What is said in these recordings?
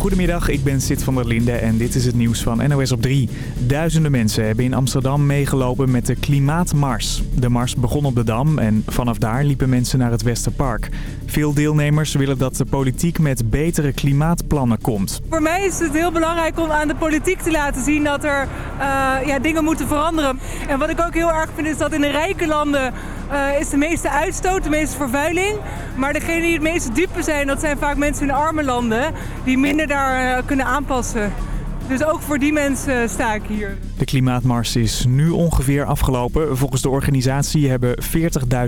Goedemiddag, ik ben Sid van der Linde en dit is het nieuws van NOS op 3. Duizenden mensen hebben in Amsterdam meegelopen met de Klimaatmars. De mars begon op de Dam en vanaf daar liepen mensen naar het Westerpark. Veel deelnemers willen dat de politiek met betere klimaatplannen komt. Voor mij is het heel belangrijk om aan de politiek te laten zien dat er uh, ja, dingen moeten veranderen. En wat ik ook heel erg vind is dat in de rijke landen uh, is de meeste uitstoot, de meeste vervuiling. Maar degene die het meeste dupe zijn, dat zijn vaak mensen in arme landen die minder daar uh, kunnen aanpassen. Dus ook voor die mensen sta ik hier. De klimaatmars is nu ongeveer afgelopen. Volgens de organisatie hebben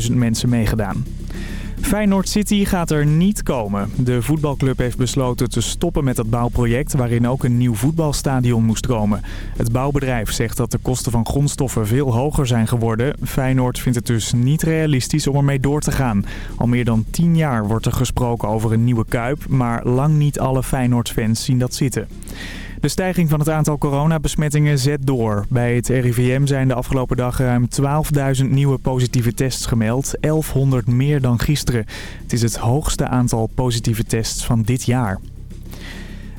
40.000 mensen meegedaan. Feyenoord City gaat er niet komen. De voetbalclub heeft besloten te stoppen met het bouwproject waarin ook een nieuw voetbalstadion moest komen. Het bouwbedrijf zegt dat de kosten van grondstoffen veel hoger zijn geworden. Feyenoord vindt het dus niet realistisch om ermee door te gaan. Al meer dan 10 jaar wordt er gesproken over een nieuwe Kuip, maar lang niet alle Feyenoord-fans zien dat zitten. De stijging van het aantal coronabesmettingen zet door. Bij het RIVM zijn de afgelopen dagen ruim 12.000 nieuwe positieve tests gemeld. 1100 meer dan gisteren. Het is het hoogste aantal positieve tests van dit jaar.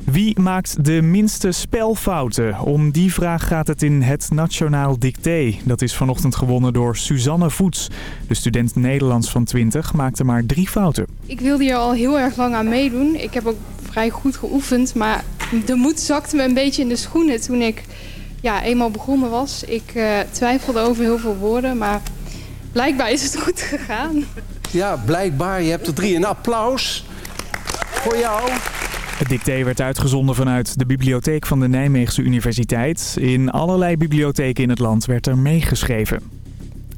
Wie maakt de minste spelfouten? Om die vraag gaat het in het Nationaal Dicté. Dat is vanochtend gewonnen door Suzanne Voets. De student Nederlands van 20 maakte maar drie fouten. Ik wilde hier al heel erg lang aan meedoen. Ik heb ook vrij goed geoefend, maar de moed zakte me een beetje in de schoenen toen ik ja, eenmaal begonnen was. Ik uh, twijfelde over heel veel woorden, maar blijkbaar is het goed gegaan. Ja, blijkbaar. Je hebt er drie. Een applaus voor jou. Het dicté werd uitgezonden vanuit de bibliotheek van de Nijmeegse Universiteit. In allerlei bibliotheken in het land werd er meegeschreven.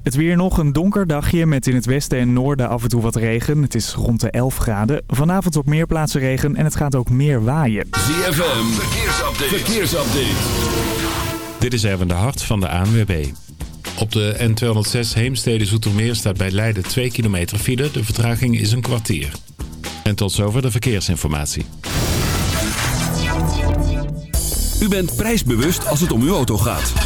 Het weer nog een donker dagje met in het westen en noorden af en toe wat regen. Het is rond de 11 graden. Vanavond op meer plaatsen regen en het gaat ook meer waaien. ZFM, verkeersupdate. verkeersupdate. Dit is Erwin de Hart van de ANWB. Op de N206 Heemstede-Zoetermeer staat bij Leiden 2 kilometer file. De vertraging is een kwartier. En tot zover de verkeersinformatie. U bent prijsbewust als het om uw auto gaat.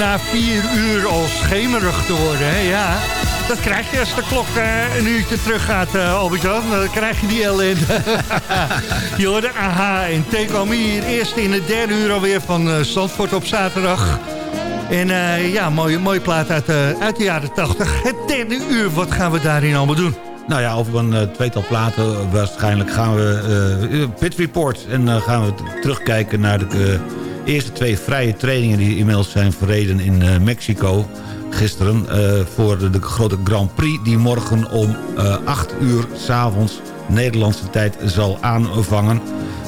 Na vier uur al schemerig te worden. Hè? Ja, dat krijg je als de klok eh, een uurtje terug gaat, eh Albert-Jan. Dan krijg je die ellende. je AHA en Take hier eerst in het derde uur alweer van Zandvoort op zaterdag. En ja, mooie, mooie plaat uit, uit de jaren 80. Het derde uur, wat gaan we daarin allemaal doen? Nou ja, over een tweetal platen waarschijnlijk gaan we eh, Pit Report. En dan gaan we terugkijken naar de eerste twee vrije trainingen... die inmiddels zijn verreden in eh, Mexico gisteren... eh, voor de, de grote Grand Prix die morgen om eh 8 uur s'avonds Nederlandse tijd zal aanvangen.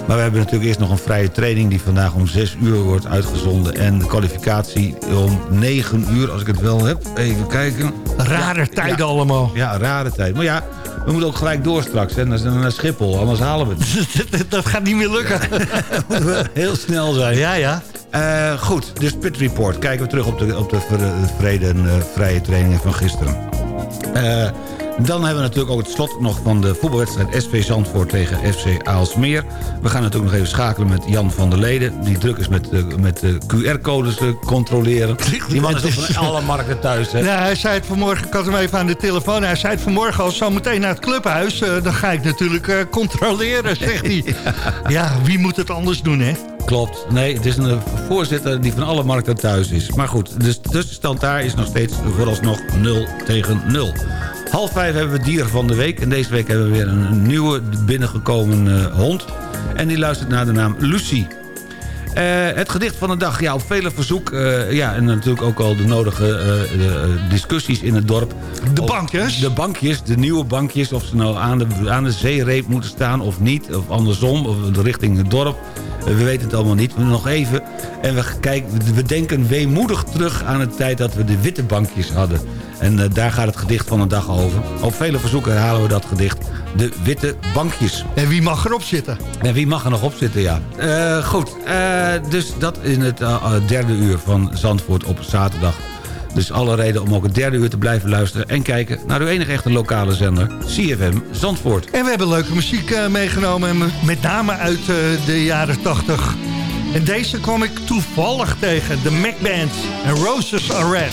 Maar we hebben natuurlijk eerst nog een vrije training... die vandaag om 6 uur wordt uitgezonden. En de kwalificatie om 9 uur, als ik het wel heb. Even kijken. Rare tijden allemaal. Ja, rare tijd. Maar ja, we moeten ook gelijk door straks hè, naar, naar Schiphol. Anders halen we het. dat gaat niet meer lukken. moeten we heel snel zijn. Ja, ja. Eh, goed, dus Pit Report. Kijken we terug op de, op de ver- vrede en eh, vrije trainingen van gisteren. Eh, dan hebben we natuurlijk ook het slot nog van de voetbalwedstrijd SV Zandvoort tegen FC Aalsmeer. We gaan natuurlijk nog even schakelen met Jan van der Leden. Die druk is met, eh, met de QR-codes te controleren. Die man is van alle markten thuis, hè? Ja, hij zei het vanmorgen, ik had hem even aan de telefoon. Hij zei het vanmorgen al zo meteen naar het clubhuis. eh, dan ga ik natuurlijk eh, controleren, zegt hij. Ja, wie moet het anders doen, hè? Klopt. Nee, het is een eh, voorzitter die van alle markten thuis is. Maar goed, dus de tussenstand daar is nog steeds vooralsnog 0 tegen 0. Half vijf hebben we dier van de week. En deze week hebben we weer een, nieuwe binnengekomen eh, hond. En die luistert naar de naam Lucie. Eh, het gedicht van de dag, ja, op vele verzoek. eh, ja, en natuurlijk ook al de nodige discussies in het dorp. De bankjes? De bankjes, de nieuwe bankjes. Of ze nou aan de, aan de zeereep moeten staan of niet. Of andersom, of richting het dorp. We weten het allemaal niet. Maar nog even. En we, kijken, we denken weemoedig terug aan de tijd dat we de witte bankjes hadden. En eh, daar gaat het gedicht van de dag over. Op vele verzoeken herhalen we dat gedicht. De witte bankjes. En wie mag erop zitten? En wie mag er nog op zitten, ja. Eh, goed, eh, dus dat in het derde uur van Zandvoort op zaterdag. Dus alle reden om ook het derde uur te blijven luisteren... en kijken naar uw enige echte lokale zender, CFM Zandvoort. En we hebben leuke muziek meegenomen, en me- met name uit de jaren 80. En deze kwam ik toevallig tegen, de Mac Band en Roses Are Red.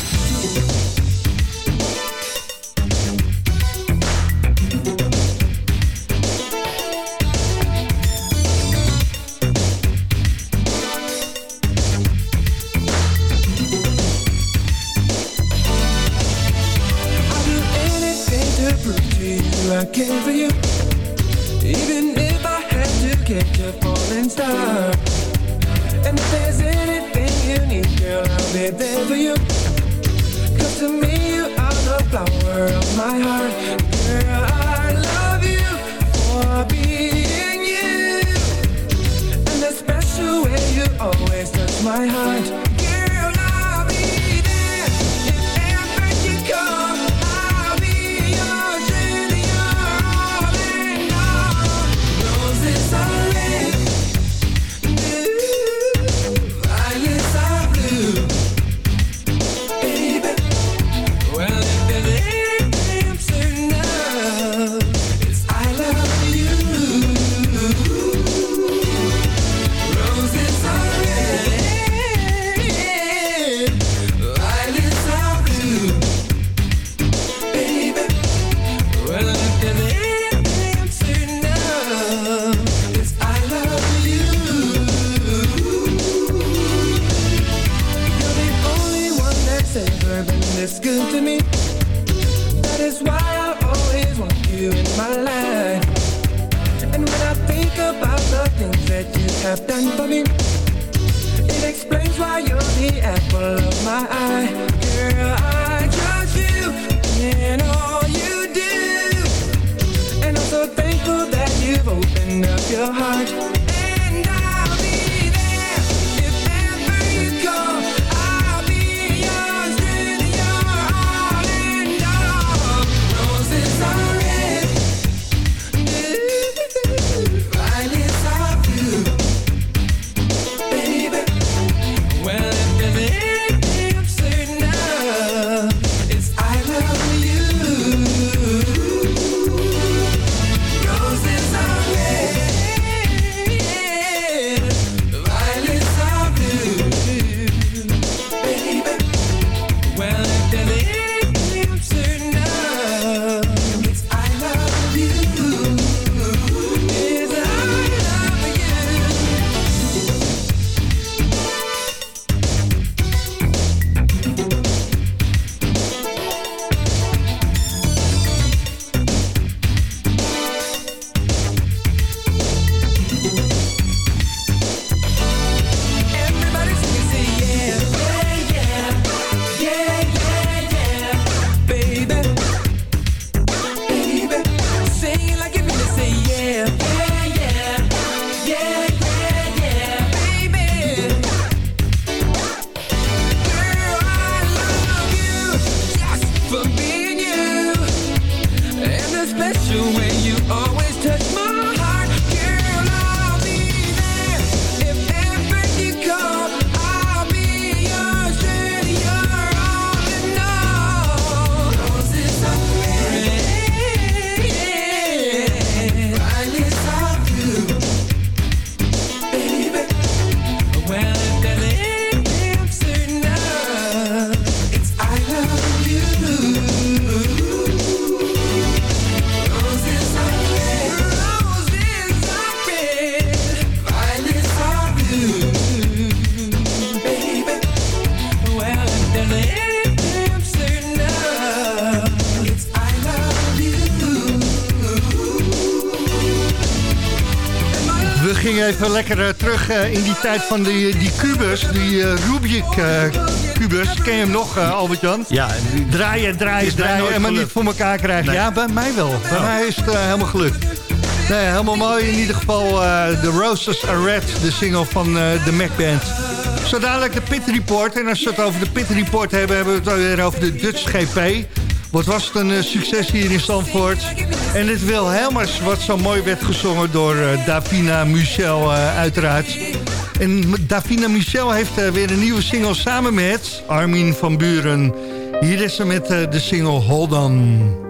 Your heart. Even lekker eh, terug eh, in die tijd van die, die kubus, die eh, Rubik eh, kubus. Ken je hem nog, eh, Albert-Jan? Ja, Draaien, draaien, draaien en maar niet voor elkaar krijgen. Nee. Ja, bij mij wel. Bij Oh. mij is het eh, helemaal gelukt. Nee, helemaal mooi. In ieder geval eh The Roses Are Red, de single van eh, de Mac Band. Zo dadelijk de Pit Report. En als we het over de Pit Report hebben, hebben we het weer over de Dutch GP. Wat was het een eh, succes hier in Zandvoort. En het Wilhelmers, wat zo mooi werd gezongen door eh, Davina Michel eh, uiteraard. En Davina Michel heeft eh, weer een nieuwe single samen met Armin van Buren. Hier is ze met de single Hold On.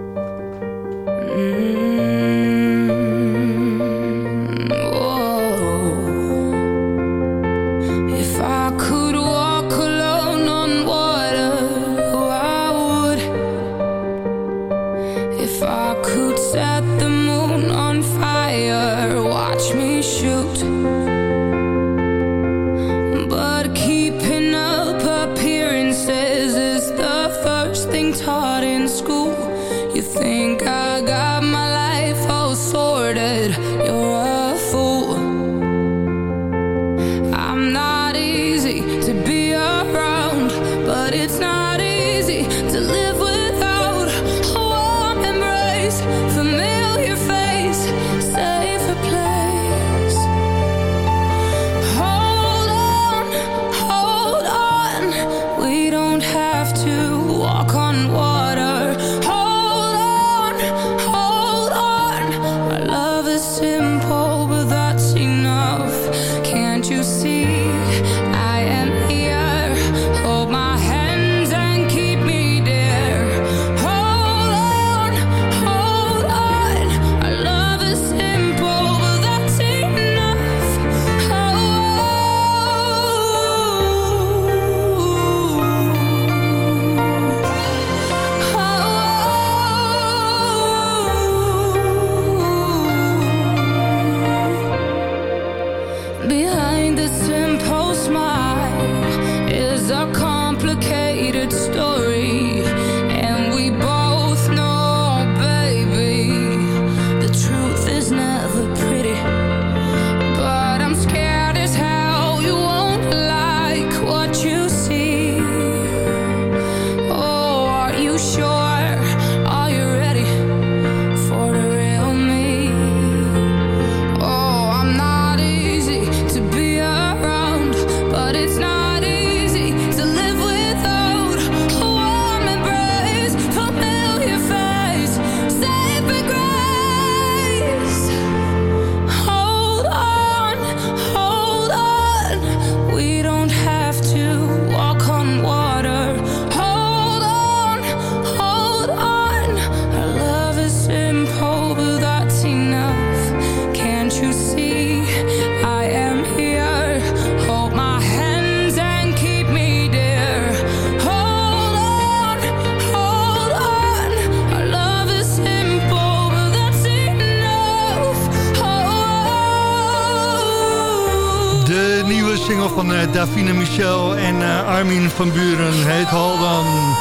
Single van eh, Davina Michel en eh, Armin van Buren heet Hold On.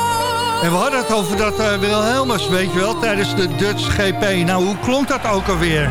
En we hadden het over dat eh, Wilhelmus, weet je wel, tijdens de Dutch GP. Nou, hoe klonk dat ook alweer?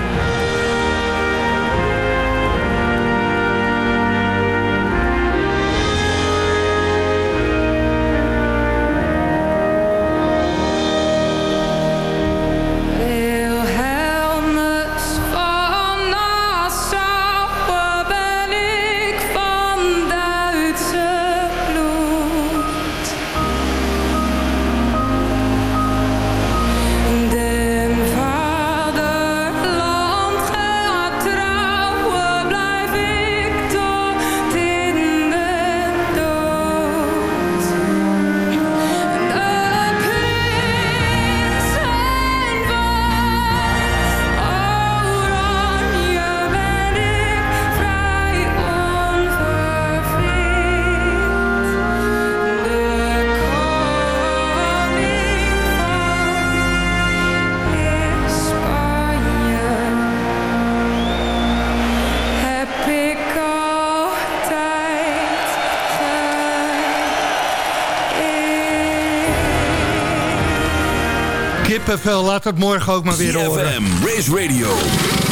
Kippenvel, laat het morgen ook maar weer horen. CFM, Race Radio,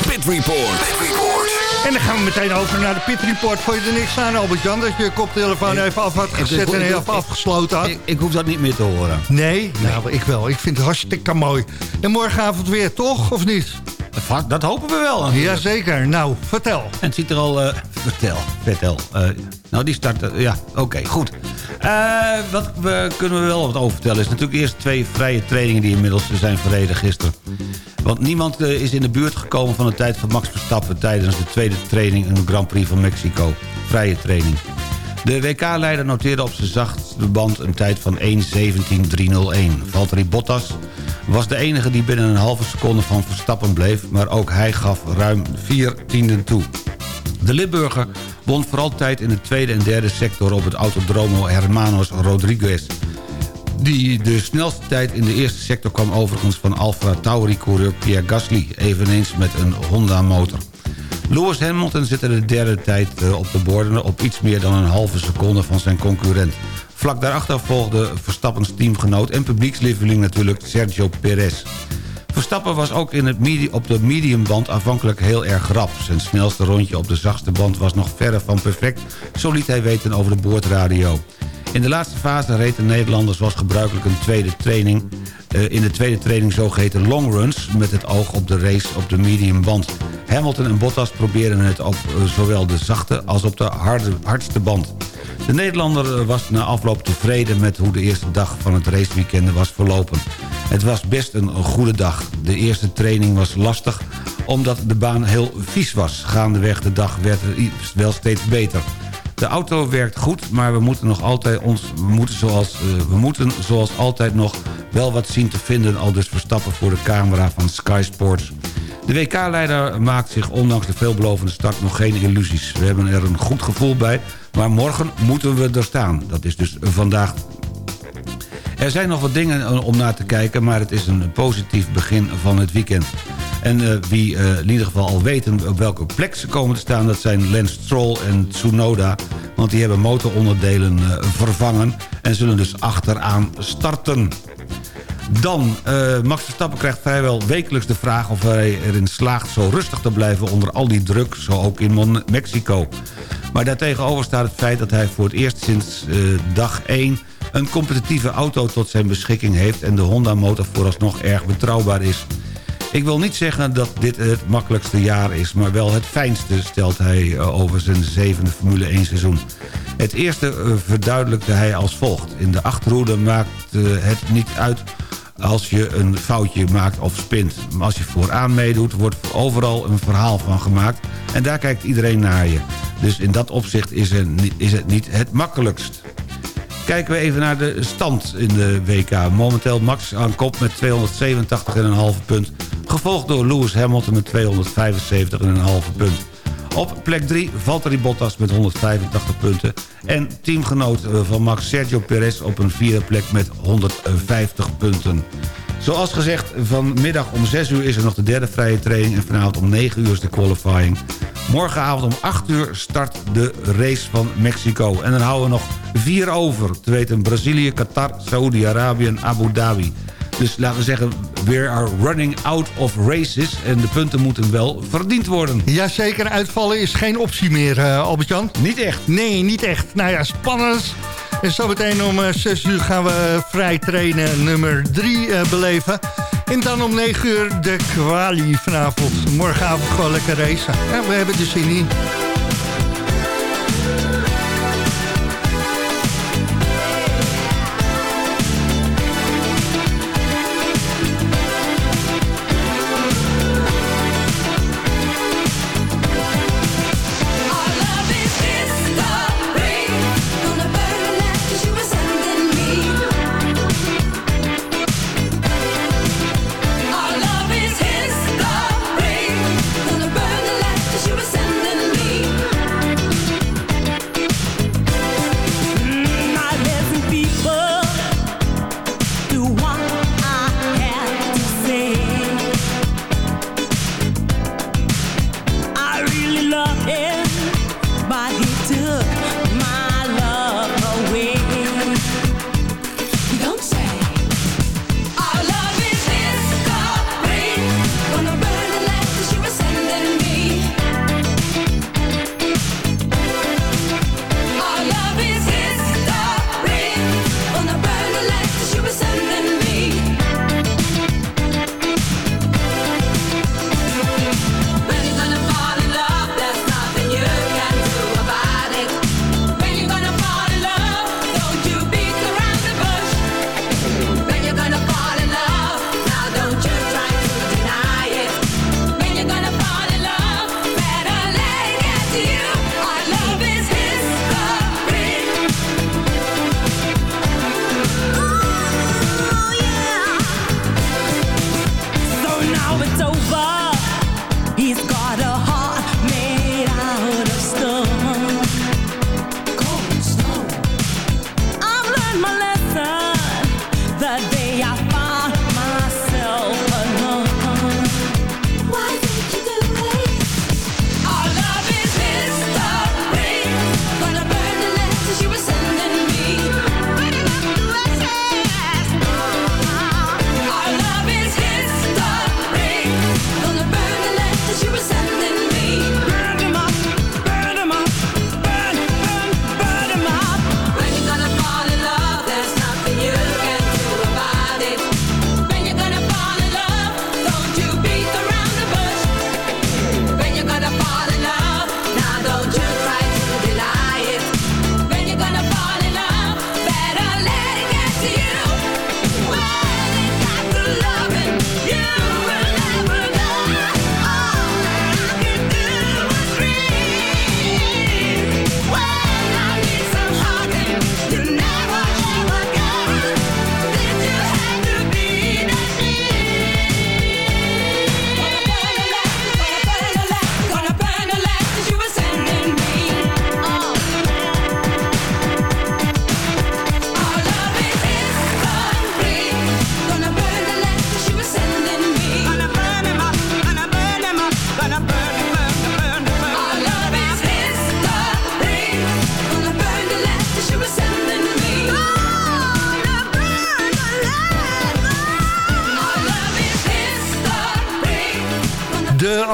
Pit Report. Pit Report. En dan gaan we meteen over naar de Pit Report. Vond je er niks aan, Albert-Jan? Dat je je koptelefoon even af had gezet en even afgesloten had? Ik, ik hoef dat niet meer te horen. Nee? Nou, ik wel. Ik vind het hartstikke mooi. En morgenavond weer, toch? Of niet? Dat hopen we wel. Jazeker. Nou, vertel. En het ziet er al... eh, vertel, vertel. Eh, nou, die start... eh, ja, oké, goed. Wat we, kunnen we wel wat over vertellen... is natuurlijk eerst twee vrije trainingen... die inmiddels zijn verreden gisteren. Want niemand is in de buurt gekomen van de tijd van Max Verstappen... tijdens de tweede training in de Grand Prix van Mexico. Vrije training. De WK-leider noteerde op zijn zachtste band een tijd van 1.17.301. Valtteri Bottas was de enige die binnen een halve seconde van Verstappen bleef... maar ook hij gaf ruim vier tienden toe. De Limburger won vooral tijd in de tweede en derde sector... op het Autodromo Hermanos Rodriguez. Die de snelste tijd in de eerste sector kwam overigens van Alfa Tauri-coureur Pierre Gasly... eveneens met een Honda-motor. Lewis Hamilton zette de derde tijd eh, op de borden... op iets meer dan een halve seconde van zijn concurrent. Vlak daarachter volgde Verstappens teamgenoot en publiekslieveling natuurlijk Sergio Perez. Verstappen was ook in het op de mediumband afhankelijk heel erg rap. Zijn snelste rondje op de zachtste band was nog verre van perfect... zo liet hij weten over de boordradio. In de laatste fase reed de Nederlander zoals gebruikelijk een tweede training... eh, in de tweede training zogeheten longruns... met het oog op de race op de mediumband. Hamilton en Bottas probeerden het op eh, zowel de zachte als op de harde, hardste band. De Nederlander eh, was na afloop tevreden met hoe de eerste dag van het raceweekend was verlopen. Het was best een goede dag. De eerste training was lastig omdat de baan heel vies was. Gaandeweg de dag werd wel steeds beter. De auto werkt goed, maar we moeten, nog altijd ons, moeten, zoals, eh, we moeten zoals altijd nog wel wat zien te vinden... al dus Verstappen voor de camera van Sky Sports. De WK-leider maakt zich ondanks de veelbelovende start nog geen illusies. We hebben er een goed gevoel bij, maar morgen moeten we er staan. Dat is dus vandaag er zijn nog wat dingen om naar te kijken... maar het is een positief begin van het weekend. En eh, wie eh, in ieder geval al weten op welke plek ze komen te staan... dat zijn Lance Stroll en Tsunoda. Want die hebben motoronderdelen eh, vervangen... en zullen dus achteraan starten. Dan, eh, Max Verstappen krijgt vrijwel wekelijks de vraag... of hij erin slaagt zo rustig te blijven onder al die druk... zo ook in Mexico. Maar daartegenover staat het feit dat hij voor het eerst sinds eh, dag 1 een competitieve auto tot zijn beschikking heeft... en de Honda-motor vooralsnog erg betrouwbaar is. Ik wil niet zeggen dat dit het makkelijkste jaar is... maar wel het fijnste, stelt hij eh, over zijn zevende Formule 1 seizoen. Het eerste verduidelijkte hij als volgt. In de achterhoede maakt het niet uit als je een foutje maakt of spint. Maar als je vooraan meedoet, wordt overal een verhaal van gemaakt... en daar kijkt iedereen naar je. Dus in dat opzicht is, er, ni- is het niet het makkelijkst. Kijken we even naar de stand in de WK. Momenteel Max aan kop met 287,5 punt. Gevolgd door Lewis Hamilton met 275,5 punt. Op plek 3 Valtteri Bottas met 185 punten. En teamgenoot eh, van Max Sergio Perez op een vierde plek met 150 punten. Zoals gezegd, vanmiddag om 6 uur is er nog de derde vrije training... en vanavond om 9 uur is de qualifying. Morgenavond om 8 uur start de race van Mexico. En dan houden we nog vier over. Te weten Brazilië, Qatar, Saoedi-Arabië en Abu Dhabi. Dus laten we zeggen, we are running out of races... en de punten moeten wel verdiend worden. Jazeker, uitvallen is geen optie meer, eh, Albert-Jan. Niet echt? Nee, niet echt. Nou ja, spannend. En zometeen om eh, 6 uur gaan we eh, vrij trainen nummer 3 beleven. En dan om 9 uur de kwalie vanavond. Morgenavond gewoon lekker racen. Ja, we hebben er zin in.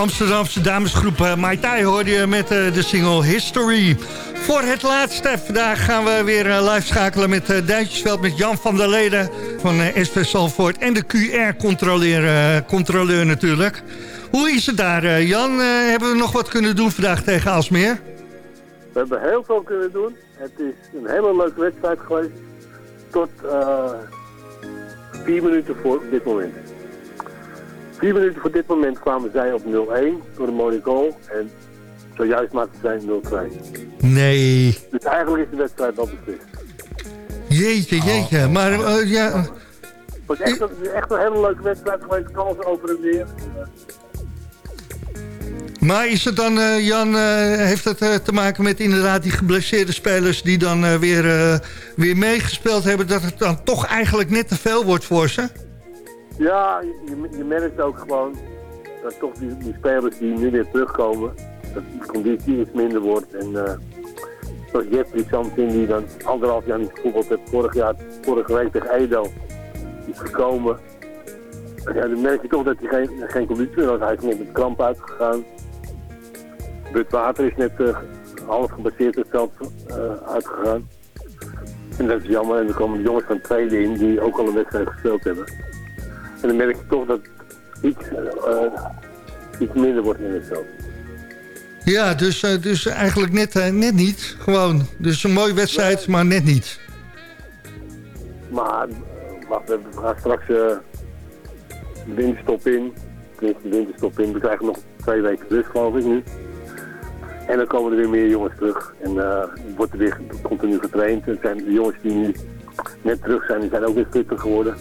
Amsterdamse damesgroep uh, Mai Tai hoorde je met uh, de single History. Voor het laatste, vandaag gaan we weer live schakelen met Duintjesveld... met Jan van der Leden van SV Salvoort en de QR-controleur controleur natuurlijk. Hoe is het daar, Jan? hebben we nog wat kunnen doen vandaag tegen Alsmeer? We hebben heel veel kunnen doen. Het is een hele leuke wedstrijd geweest. Tot vier minuten voor dit moment. Vier minuten voor dit moment kwamen zij op 0-1 door een mooie goal. En zojuist maakten zij 0-2. Nee. Dus eigenlijk is de wedstrijd al beslist. Jeetje, jeetje. Oh. Maar uh, ja... Het was echt, het is echt een hele leuke wedstrijd geweest. Kansen over en weer. Maar is het dan, uh, Jan, uh, heeft het uh, te maken met inderdaad die geblesseerde spelers... die dan weer, weer meegespeeld hebben... dat het dan toch eigenlijk net te veel wordt voor ze? Ja, je, je merkt ook gewoon dat toch die, die, spelers die nu weer terugkomen... dat die conditie iets minder wordt. En zoals Jeffrey Samson die dan anderhalf jaar niet gevoetbald heeft... vorig jaar, vorige week tegen Edo is gekomen... Ja, dan merk je toch dat hij geen, geen conditie meer had. Hij is net met kramp uitgegaan. Bud Water is net uh, half gebaseerd het veld uh, uitgegaan. En dat is jammer. En er komen jongens van tweede in die ook al een wedstrijd gespeeld hebben. En dan merk je toch dat iets, uh, iets minder wordt in het veld. Ja, dus, dus eigenlijk net, net niet. Gewoon. Dus een mooie wedstrijd, maar net niet. Maar wacht, we gaan straks de winterstop in. Tenminste, de winterstop in. We krijgen nog twee weken rust, geloof ik nu. En dan komen er weer meer jongens terug. En uh, wordt er weer continu getraind. En zijn de jongens die nu net terug zijn, die zijn ook weer fitter geworden.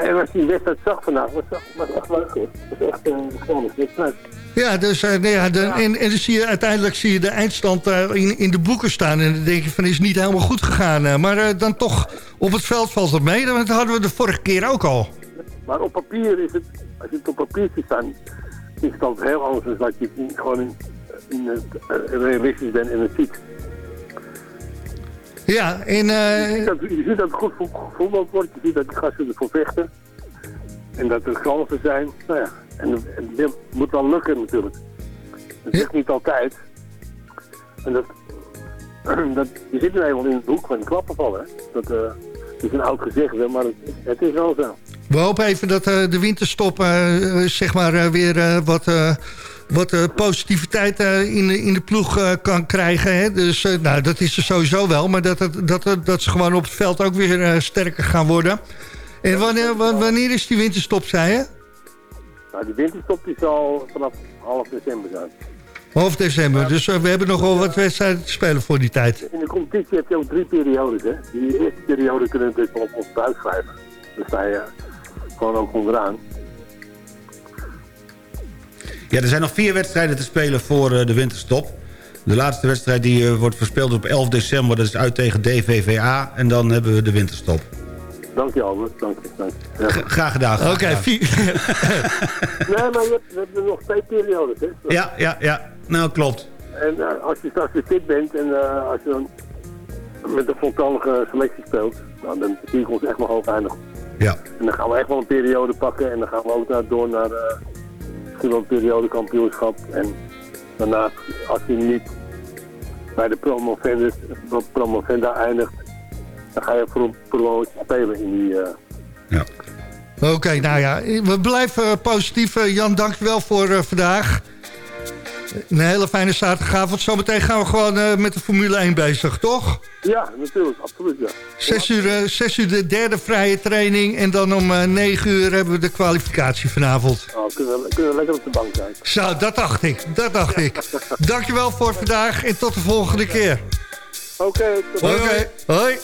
En als die wedstrijd zag vandaag, was het echt leuk hoor. Het was echt een geweldig wedstrijd. Ja, dus, uh, nee, ja, de, ja. En, en dan zie je, uiteindelijk zie je de eindstand uh, in, in de boeken staan. En dan denk je van, is niet helemaal goed gegaan. Uh, maar dan toch, op het veld valt het mee. Dat hadden we de vorige keer ook al. Maar op papier is het, als je het op papier ziet staan, is het altijd heel anders dan dat je gewoon in, in het, realistisch bent en het ziet. Ja, en... Uh... Je, ziet dat, je ziet dat het goed voetbal wordt, je ziet dat die gasten ervoor vechten. En dat er kansen zijn. Nou ja, en het moet wel lukken natuurlijk. Dat ligt niet altijd. En dat, dat, je zit nu eenmaal in het hoek van de klappen vallen. Dat uh, is een oud gezegde, maar het, het, is wel zo. We hopen even dat uh, de winterstop uh, zeg maar weer wat wat uh, positiviteit uh, in, in de ploeg uh, kan krijgen. Hè? Dus nou, dat is er sowieso wel. Maar dat, dat, dat, dat ze gewoon op het veld ook weer sterker gaan worden. En wanneer, wanneer is die winterstop, zei je? Nou, die winterstop die zal vanaf half december zijn. Half december, dus we hebben nog wel wat wedstrijden te spelen voor die tijd. In de competitie heb je ook drie periodes. Hè? Die eerste periode kunnen we natuurlijk wel op ons buik schrijven. Dan sta je gewoon ook onderaan. Ja, er zijn nog vier wedstrijden te spelen voor uh, de winterstop. De laatste wedstrijd die uh, wordt verspeeld op 11 december. Dat is uit tegen DVVA. En dan hebben we de winterstop. Dank je, Albert. Dank je. Dank je. Ja. Graag gedaan. Oké, okay, nee, maar je hebt, we hebben nog twee periodes, hè? Ja, ja, ja. Nou, klopt. En uh, als je straks weer fit bent en uh, als je dan met de voltallige selectie speelt... Nou, dan zie ik ons echt nog hoog eindigen. Ja. En dan gaan we echt wel een periode pakken en dan gaan we ook naar, door naar... Uh, misschien wel een periodekampioenschap. En daarna, als hij niet bij de promovenda eindigt, dan ga je voor een promotie spelen in die... Uh... Ja. Oké, nou ja, we blijven positief. Jan, dankjewel voor vandaag. Een hele fijne zaterdagavond. Zometeen gaan we gewoon uh, met de Formule 1 bezig, toch? Ja, natuurlijk. Absoluut, ja. Zes uur, uh, zes uur de derde vrije training. En dan om uh, negen uur hebben we de kwalificatie vanavond. Oh, kunnen, we, kunnen we lekker op de bank zijn. Zo, dat dacht ik. Dat dacht ik. Dankjewel voor vandaag en tot de volgende keer. Oké. Okay, Oké, okay. hoi.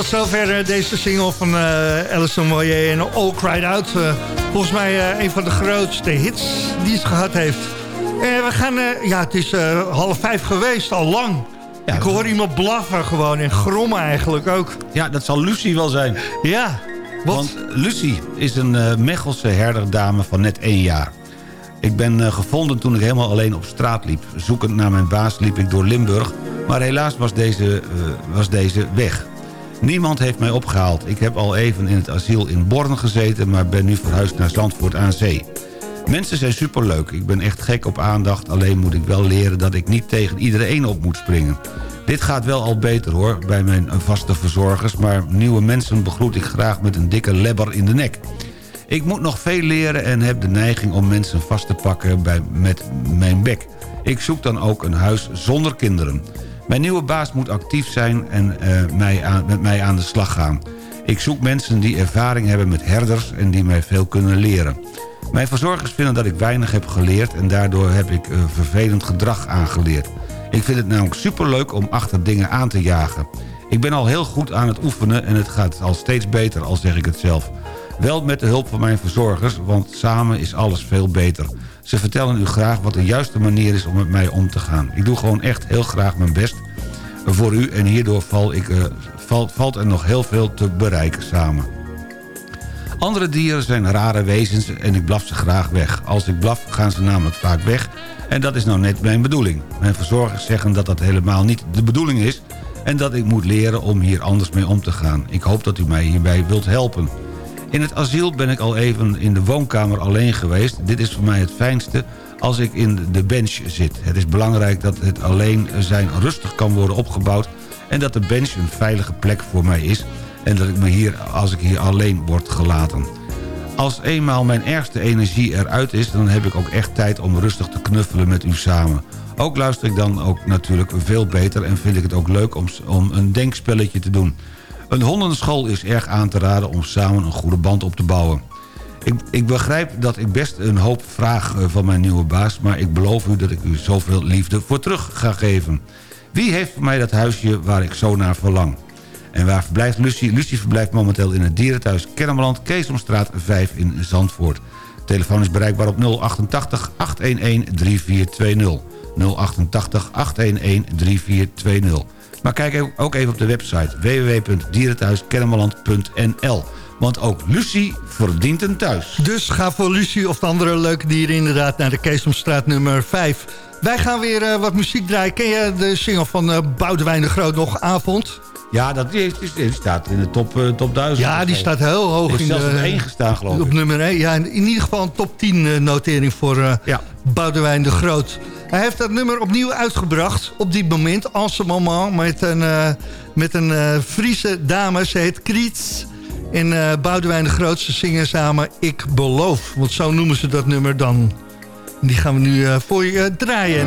Tot zover eh, deze single van eh Alison Moyer en All Cried Out. Eh, volgens mij een van de grootste hits die ze gehad heeft. Eh, we gaan, ja, het is half vijf geweest, al lang. Ik hoor iemand blaffen gewoon en grommen eigenlijk ook. Ja, dat zal Lucie wel zijn. Ja, Want Lucie is een Mechelse herderdame van net één jaar. Ik ben gevonden toen ik helemaal alleen op straat liep. Zoekend naar mijn baas liep ik door Limburg... maar helaas was deze, was deze weg. Niemand heeft mij opgehaald. Ik heb al even in het asiel in Born gezeten... maar ben nu verhuisd naar Zandvoort aan Zee. Mensen zijn superleuk. Ik ben echt gek op aandacht. Alleen moet ik wel leren dat ik niet tegen iedereen op moet springen. Dit gaat wel al beter hoor, bij mijn vaste verzorgers... maar nieuwe mensen begroet ik graag met een dikke lebber in de nek. Ik moet nog veel leren en heb de neiging om mensen vast te pakken bij, met mijn bek. Ik zoek dan ook een huis zonder kinderen. Mijn nieuwe baas moet actief zijn en eh, mij met mij aan de slag gaan. Ik zoek mensen die ervaring hebben met herders en die mij veel kunnen leren. Mijn verzorgers vinden dat ik weinig heb geleerd... en daardoor heb ik eh, vervelend gedrag aangeleerd. Ik vind het namelijk superleuk om achter dingen aan te jagen. Ik ben al heel goed aan het oefenen en het gaat al steeds beter, al zeg ik het zelf. Wel met de hulp van mijn verzorgers, want samen is alles veel beter. Ze vertellen u graag wat de juiste manier is om met mij om te gaan. Ik doe gewoon echt heel graag mijn best voor u en hierdoor val ik, eh, valt, valt er nog heel veel te bereiken samen. Andere dieren zijn rare wezens en ik blaf ze graag weg. Als ik blaf gaan ze namelijk vaak weg en dat is nou net mijn bedoeling. Mijn verzorgers zeggen dat dat helemaal niet de bedoeling is... en dat ik moet leren om hier anders mee om te gaan. Ik hoop dat u mij hierbij wilt helpen. In het asiel ben ik al even in de woonkamer alleen geweest. Dit is voor mij het fijnste als ik in de bench zit. Het is belangrijk dat het alleen zijn rustig kan worden opgebouwd... en dat de bench een veilige plek voor mij is... en dat ik me hier, als ik hier alleen word gelaten. Als eenmaal mijn ergste energie eruit is... dan heb ik ook echt tijd om rustig te knuffelen met u samen. Ook luister ik dan ook natuurlijk veel beter... en vind ik het ook leuk om, om een denkspelletje te doen. Een hondenschool is erg aan te raden om samen een goede band op te bouwen. Ik, ik begrijp dat ik best een hoop vraag eh, van mijn nieuwe baas... maar ik beloof u dat ik u zoveel liefde voor terug ga geven. Wie heeft voor mij dat huisje waar ik zo naar verlang? En waar verblijft Lucie? Lucie verblijft momenteel in het dierenthuis Kennemerland... Keesomstraat 5 in Zandvoort. Telefoon is bereikbaar op 088 811 3420. 088 811 3420. Maar kijk ook even op de website www.dierenthuiskennemerland.nl. Want ook Lucie verdient een thuis. Dus ga voor Lucie of de andere leuke dieren inderdaad naar de Keesomstraat nummer 5. Wij gaan weer eh, wat muziek draaien. Ken je de single van uh, Boudewijn de Groot nog, Avond? Ja, dat die, die- die staat in de top, eh, top 1000. Ja, die staat heel hoog Heeft in zelfs de... op één gestaan, geloof ik. Op nummer 1. Ja, in in ieder geval een top 10 eh, notering voor eh Boudewijn de Groot. Hij heeft dat nummer opnieuw uitgebracht. Op dit moment, en ce moment, met een, eh, met een eh, Friese dame. Ze heet Kriets. En eh Boudewijn de Groot, ze zingen samen Ik Beloof. Want zo noemen ze dat nummer dan. Die gaan we nu eh, voor je eh, draaien.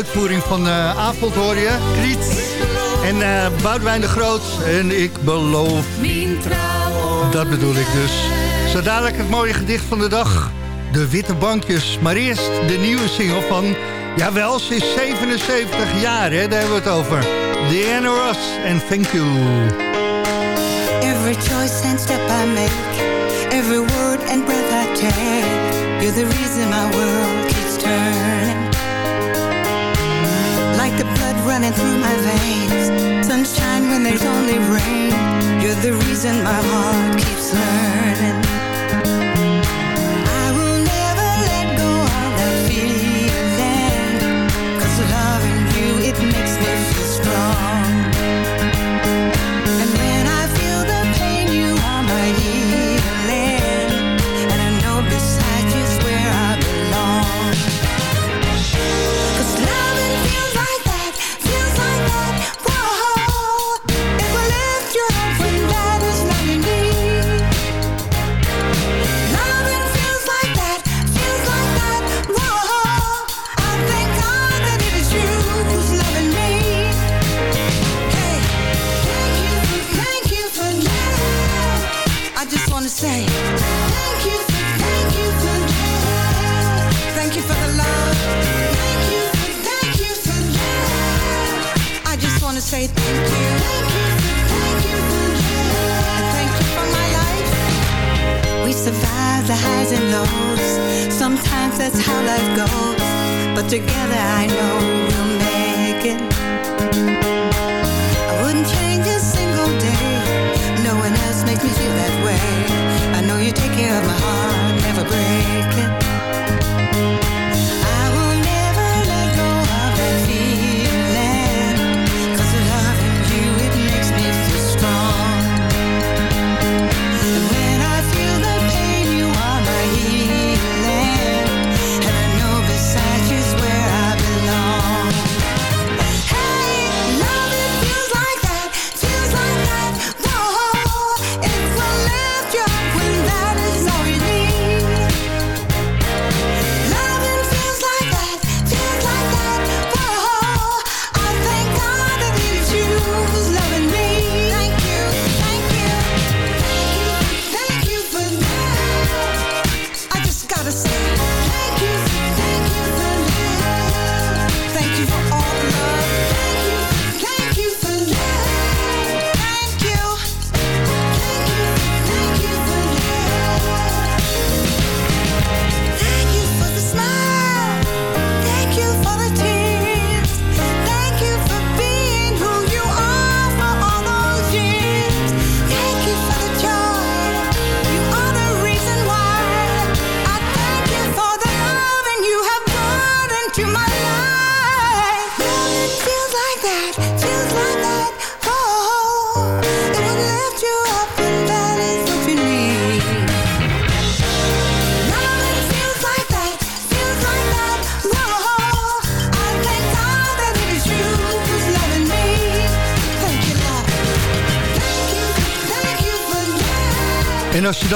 Uitvoering van uh, Avond hoor je. Kriet en uh, Boudewijn de Groot. En ik beloof... Dat bedoel ik dus. Zo dadelijk het mooie gedicht van de dag. De witte bankjes. Maar eerst de nieuwe single van... Jawel, ze is 77 jaar, hè? daar hebben we het over. Diana Ross en Thank You. Every choice and step I make Every word and breath I take You're the reason my world keeps turning running through my veins. Sunshine when there's only rain. You're the reason my heart keeps learning say thank you. We survive the highs and lows. Sometimes that's how life goes. But together I know we'll make it. I wouldn't change a single day. No one else makes me feel that way. I know you take care of my heart. Never break it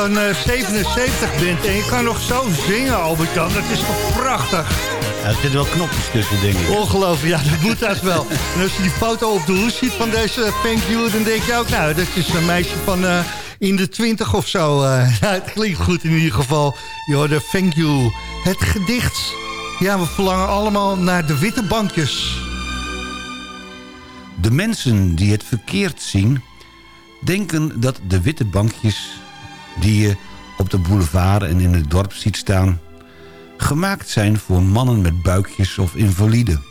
love En als je dan eh, 77 bent en je kan nog zo zingen, Albert-Jan, dat is toch prachtig? Ja, er zitten wel knopjes tussen, denk ik. Ongelooflijk, ja, dat moet dat wel. En als je die foto op de hoes ziet van deze Thank You... dan denk je ook, nou, dat is een meisje van eh, in de twintig of zo. eh. ja, het klinkt goed in ieder geval. Je hoorde Thank You. Het gedicht. Ja, we verlangen allemaal naar de witte bankjes. De mensen die het verkeerd zien... denken dat de witte bankjes die je op de boulevard en in het dorp ziet staan... gemaakt zijn voor mannen met buikjes of invaliden.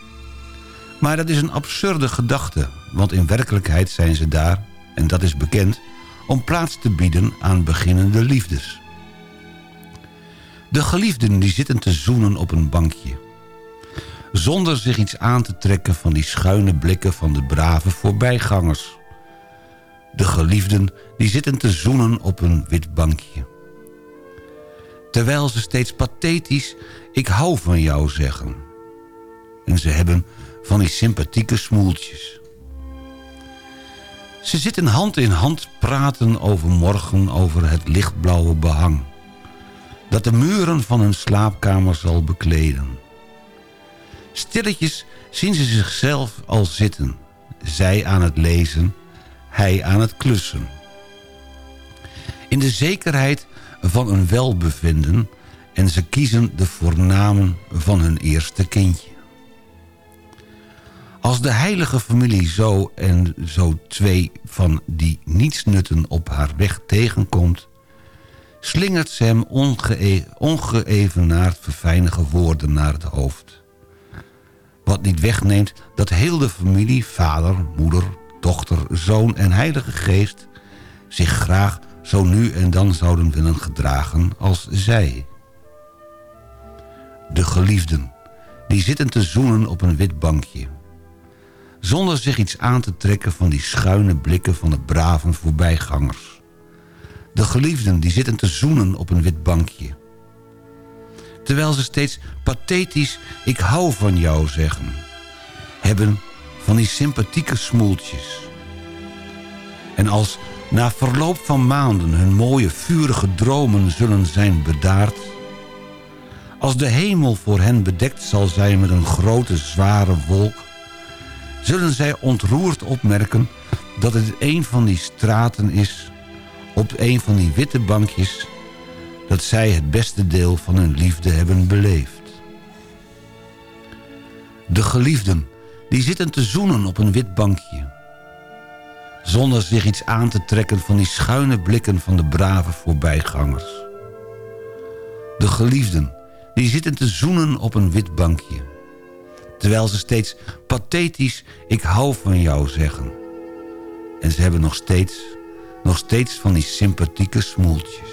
Maar dat is een absurde gedachte, want in werkelijkheid zijn ze daar, en dat is bekend... om plaats te bieden aan beginnende liefdes. De geliefden die zitten te zoenen op een bankje zonder zich iets aan te trekken van die schuine blikken van de brave voorbijgangers. De geliefden die zitten te zoenen op een wit bankje. Terwijl ze steeds pathetisch ik hou van jou zeggen. En ze hebben van die sympathieke smoeltjes. Ze zitten hand in hand praten over morgen over het lichtblauwe behang. Dat de muren van hun slaapkamer zal bekleden. Stilletjes zien ze zichzelf al zitten. Zij aan het lezen, hij aan het klussen. In de zekerheid van een welbevinden... en ze kiezen de voornamen van hun eerste kindje. Als de heilige familie zo en zo twee van die nietsnutten op haar weg tegenkomt... slingert ze hem onge ongeëvenaard verfijnige woorden naar het hoofd. Wat niet wegneemt dat heel de familie, vader, moeder, dochter, zoon en heilige geest... zich graag zo nu en dan zouden willen gedragen als zij. De geliefden, die zitten te zoenen op een wit bankje zonder zich iets aan te trekken van die schuine blikken van de brave voorbijgangers. De geliefden die zitten te zoenen op een wit bankje. Terwijl ze steeds pathetisch ik hou van jou zeggen. Hebben van die sympathieke smoeltjes. En als na verloop van maanden hun mooie vurige dromen zullen zijn bedaard... als de hemel voor hen bedekt zal zijn met een grote zware wolk zullen zij ontroerd opmerken dat het een van die straten is... op een van die witte bankjes... dat zij het beste deel van hun liefde hebben beleefd. De geliefden, die zitten te zoenen op een wit bankje... zonder zich iets aan te trekken van die schuine blikken van de brave voorbijgangers. De geliefden, die zitten te zoenen op een wit bankje terwijl ze steeds pathetisch ik hou van jou zeggen. En ze hebben nog steeds, nog steeds van die sympathieke smoeltjes.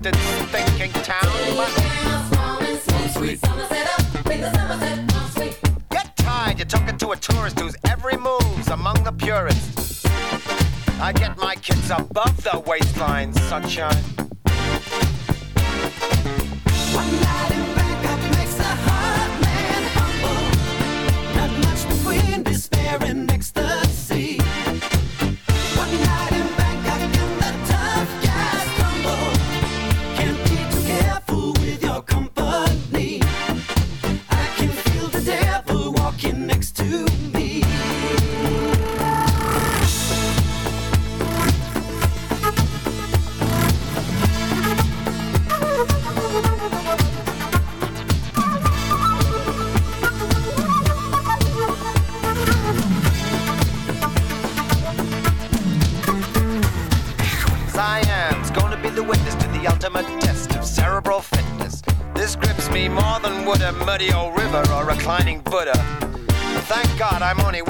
polluted, thinking town. Get tired, you're talking to a tourist whose every move's among the purists. I get my kids above the waistline, sunshine.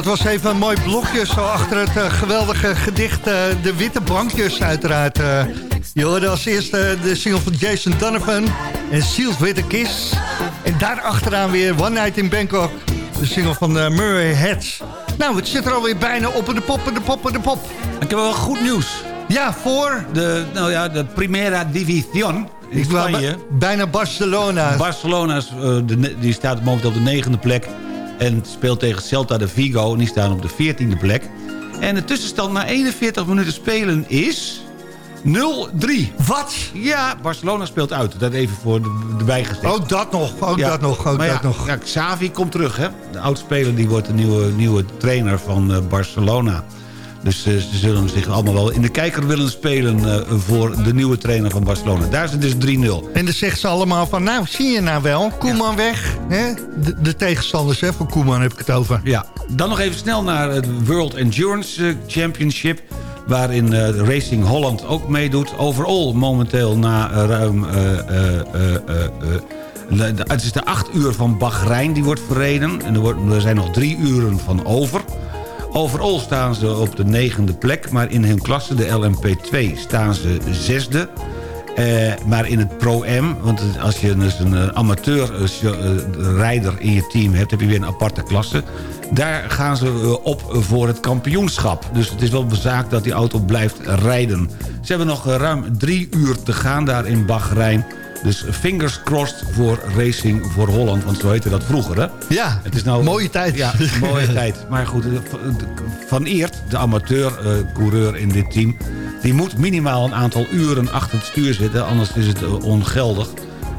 Dat was even een mooi blokje zo achter het eh, geweldige gedicht eh, De Witte Bankjes uiteraard. eh. je hoorde als eerste de single van Jason Donovan en Sealed with a Kiss. En daar achteraan weer One Night in Bangkok, de single van Murray Heads. Nou, het zit er alweer bijna op en de pop en de pop en de pop. Ik heb wel goed nieuws. Ja, voor? De, nou ja, de Primera División in Spanje. bij- bijna Barcelona. Barcelona die staat momenteel op de negende plek. En speelt tegen Celta de Vigo. En die staan op de veertiende plek. En de tussenstand na 41 minuten spelen is... 0-3. Wat? Ja, Barcelona speelt uit. Dat even voor de, gezet. Ook dat nog, ook Ja, dat nog, ook maar dat ja, nog. Ja, Xavi komt terug, hè. De oudspeler die wordt de nieuwe, nieuwe trainer van eh, Barcelona. Dus eh, ze zullen zich allemaal wel in de kijker willen spelen... eh, voor de nieuwe trainer van Barcelona. Daar is het dus 3-0. En dan zeggen ze allemaal van, nou, zie je nou wel, Koeman weg. Hè? De, de tegenstanders hè, van Koeman heb ik het over. Ja, dan nog even snel naar het World Endurance eh, Championship... waarin Racing Holland ook meedoet. Overall momenteel na ruim... het is de acht uur van Bahrein die wordt verreden. En er, wordt, er zijn nog drie uren van over. Overall staan ze op de negende plek. Maar in hun klasse, de LMP2, staan ze zesde. Eh, maar in het Pro-M, want als je dus een eh, amateur eh, in je team hebt... heb je weer een aparte klasse. Daar gaan ze op voor het kampioenschap. Dus het is wel bezaakt dat die auto blijft rijden. Ze hebben nog ruim drie uur te gaan daar in Bahrein. Dus fingers crossed voor Racing voor Holland. Want zo heette dat vroeger, hè? Ja, het is nou, mooie tijd. Ja, mooie tijd. Maar goed, eh, Van Eert, de amateur-coureur in dit team... die moet minimaal een aantal uren achter het stuur zitten... anders is het eh, ongeldig.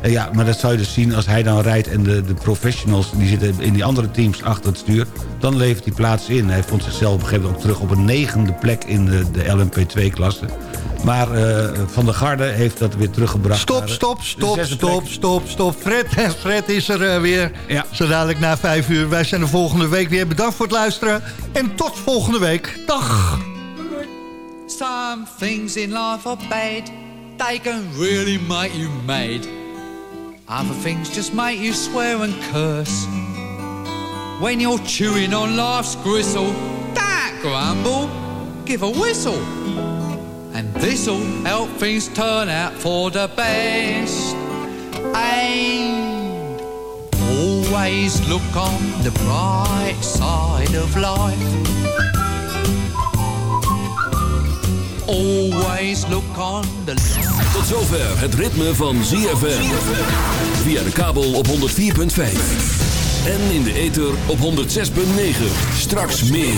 Ja, maar dat zou je dus zien als hij dan rijdt... en de, de professionals die zitten in die andere teams achter het stuur... dan levert hij plaats in. Hij vond zichzelf op een gegeven moment ook terug op een negende plek... in de, de LMP2-klasse. Maar eh, Van der Garde heeft dat weer teruggebracht. Stop, de- stop, de stop, stop, stop, stop. Fred, Fred is er eh, weer. Ja. Zo dadelijk na vijf uur. Wij zijn er volgende week weer. Bedankt voor het luisteren. En tot volgende week. Dag. Some things in life are bad. They can really make you mad. Other things just make you swear and curse. When you're chewing on life's gristle, don't grumble, give a whistle. And this'll help things turn out for the best. And always look on the bright side of life. Always look on the Tot zover het ritme van ZFM. Via de kabel op 104.5. En in de ether op 106.9. Straks meer.